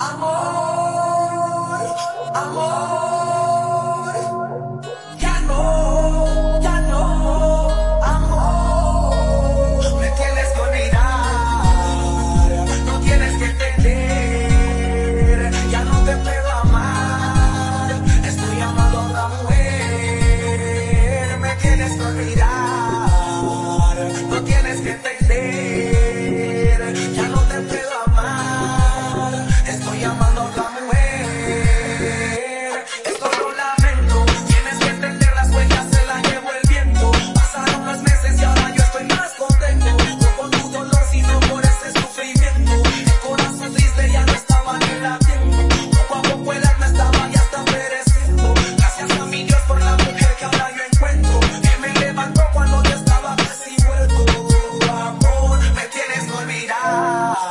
Amor, amor.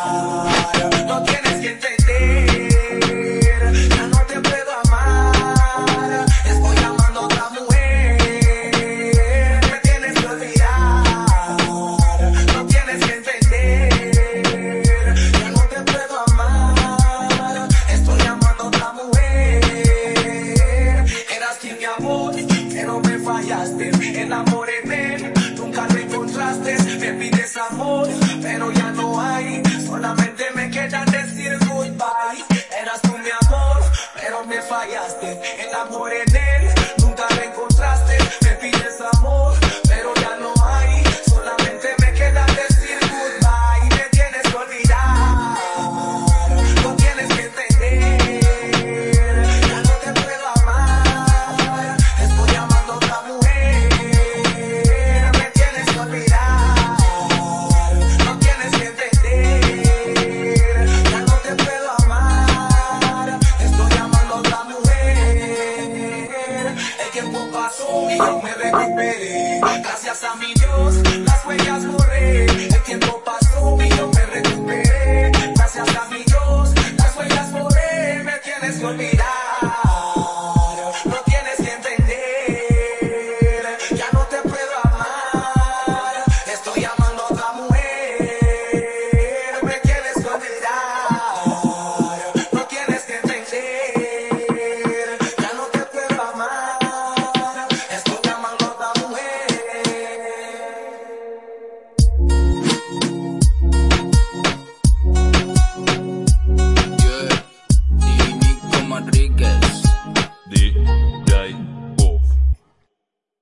No tienes que entender. Yo no te puedo amar. Estoy amando otra mujer. Me tienes que olvidar. No tienes que entender. Yo no te puedo amar. Estoy amando otra mujer. Eras quien me amó y que no me fallaste. Enamoré en él. Nunca me encontraste. Me pides amor. amores recuperé. Gracias a mi Dios, las huellas borré. El tiempo pasó y yo me recuperé. Gracias a mi Dios, las huellas borré. Me tienes que olvidar.